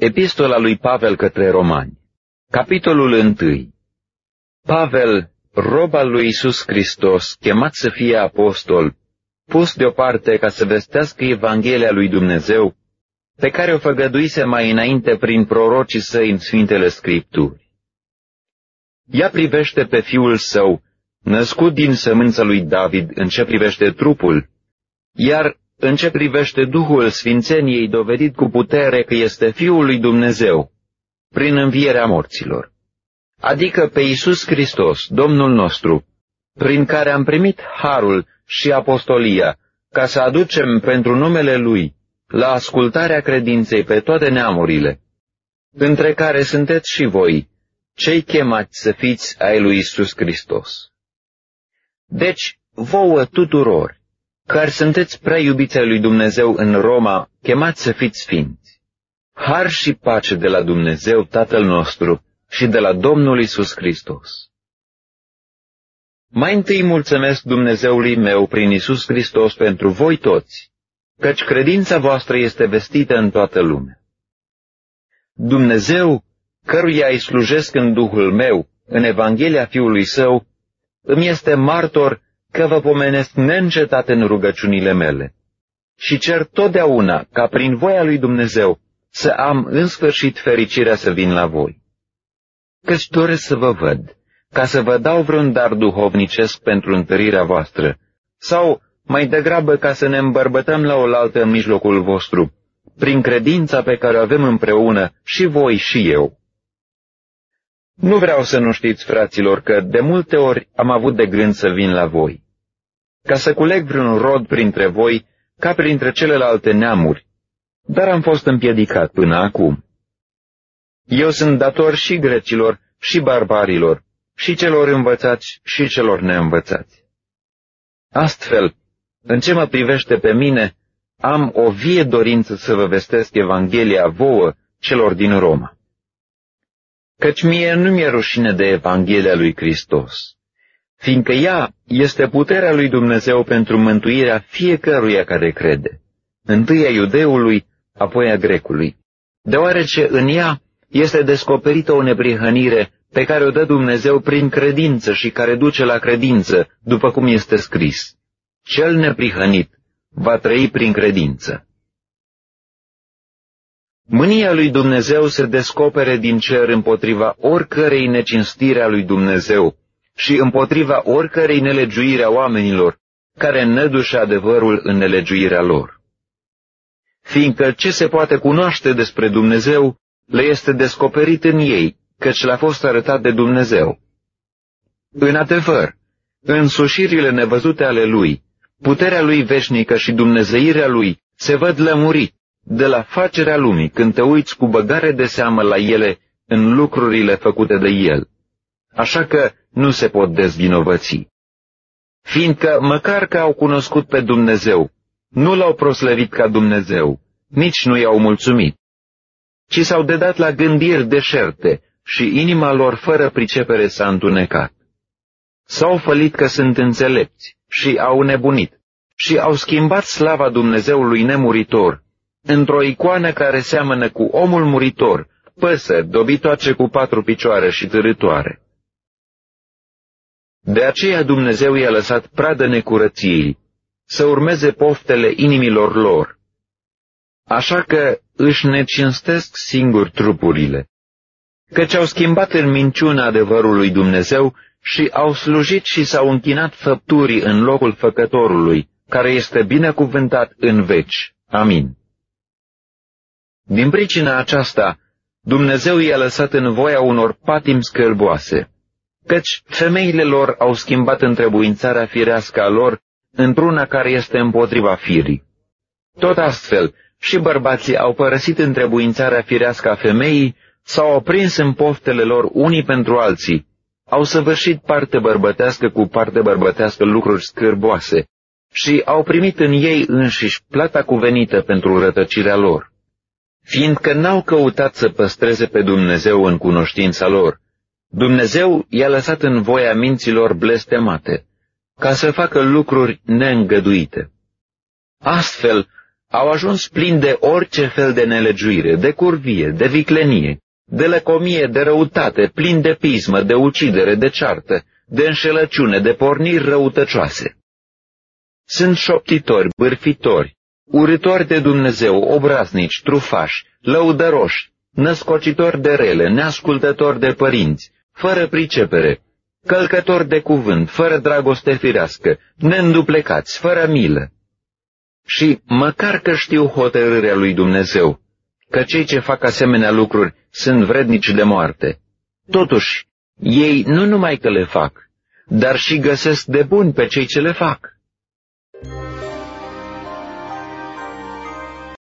Epistola lui Pavel către Romani Capitolul 1 Pavel, rob al lui Isus Hristos, chemat să fie apostol, pus deoparte ca să vestească Evanghelia lui Dumnezeu, pe care o făgăduise mai înainte prin prorocii săi în Sfintele Scripturi. Ea privește pe fiul său, născut din sămânța lui David în ce privește trupul, iar în ce privește Duhul Sfințeniei dovedit cu putere că este Fiul lui Dumnezeu, prin învierea morților, adică pe Iisus Hristos, Domnul nostru, prin care am primit harul și apostolia, ca să aducem pentru numele Lui la ascultarea credinței pe toate neamurile, între care sunteți și voi, cei chemați să fiți ai lui Isus Hristos. Deci, vouă tuturor, care sunteți prea iubiți ai lui Dumnezeu în Roma, chemați să fiți sfinți. Har și pace de la Dumnezeu Tatăl nostru și de la Domnul Isus Hristos. Mai întâi mulțumesc Dumnezeului meu prin Isus Hristos pentru voi toți, căci credința voastră este vestită în toată lumea. Dumnezeu, căruia îi slujesc în Duhul meu, în Evanghelia Fiului Său, îmi este martor că vă pomenesc neîncetat în rugăciunile mele și cer totdeauna ca prin voia lui Dumnezeu să am în sfârșit fericirea să vin la voi. Căci doresc să vă văd, ca să vă dau vreun dar duhovnicesc pentru întărirea voastră, sau mai degrabă ca să ne îmbărbătăm la oaltă în mijlocul vostru, prin credința pe care o avem împreună și voi și eu. Nu vreau să nu știți, fraților, că de multe ori am avut de gând să vin la voi, ca să culeg vreun rod printre voi, ca printre celelalte neamuri, dar am fost împiedicat până acum. Eu sunt dator și grecilor, și barbarilor, și celor învățați, și celor neînvățați. Astfel, în ce mă privește pe mine, am o vie dorință să vă vestesc Evanghelia vouă celor din Roma căci mie nu mi-e rușine de Evanghelia lui Hristos, fiindcă ea este puterea lui Dumnezeu pentru mântuirea fiecăruia care crede, întâi a iudeului, apoi a grecului, deoarece în ea este descoperită o neprihănire pe care o dă Dumnezeu prin credință și care duce la credință, după cum este scris. Cel neprihănit va trăi prin credință. Mânia lui Dumnezeu se descopere din cer împotriva oricărei necinstire a lui Dumnezeu și împotriva oricărei nelegiuire a oamenilor, care nădușe adevărul în nelegiuirea lor. Fiindcă ce se poate cunoaște despre Dumnezeu le este descoperit în ei, căci le-a fost arătat de Dumnezeu. În adevăr, în sușirile nevăzute ale Lui, puterea Lui veșnică și dumnezeirea Lui se văd lămurit, de la facerea lumii, când te uiți cu băgare de seamă la ele în lucrurile făcute de El. Așa că nu se pot dezvinovăți. Fiindcă, măcar că au cunoscut pe Dumnezeu, nu l-au proslăvit ca Dumnezeu, nici nu i-au mulțumit, ci s-au dedat la gândiri deșerte și inima lor fără pricepere s-a întunecat. S-au fălit că sunt înțelepți și au nebunit și au schimbat slava Dumnezeului nemuritor într-o icoană care seamănă cu omul muritor, păsări, dobitoace cu patru picioare și târătoare. De aceea Dumnezeu i-a lăsat pradă necurăției, să urmeze poftele inimilor lor. Așa că își necinstesc singur trupurile, căci au schimbat în minciună adevărului Dumnezeu și au slujit și s-au închinat făpturii în locul făcătorului, care este binecuvântat în veci. Amin. Din pricina aceasta, Dumnezeu i-a lăsat în voia unor patim scârboase, căci femeile lor au schimbat întrebuințarea firească a lor într-una care este împotriva firii. Tot astfel, și bărbații au părăsit întrebuințarea firească a femeii, s-au oprins în poftele lor unii pentru alții, au săvârșit parte bărbătească cu parte bărbătească lucruri scârboase și au primit în ei înșiși plata cuvenită pentru rătăcirea lor fiindcă n-au căutat să păstreze pe Dumnezeu în cunoștința lor. Dumnezeu i-a lăsat în voia minților blestemate, ca să facă lucruri neîngăduite. Astfel, Au ajuns plini de orice fel de nelegiuire, de curvie, de viclenie, de lăcomie, de răutate, plini de pismă, de ucidere, de ceartă, de înșelăciune, de porniri răutăcioase. Sunt șoptitori, bârfitori, urâtori de Dumnezeu, obraznici, trufași, lăudăroși, născocitori de rele, neascultători de părinți, fără pricepere, călcători de cuvânt, fără dragoste firească, neînduplecați, fără milă. Și măcar că știu hotărârea lui Dumnezeu, că cei ce fac asemenea lucruri sunt vrednici de moarte, totuși, ei nu numai că le fac, dar și găsesc de bun pe cei ce le fac.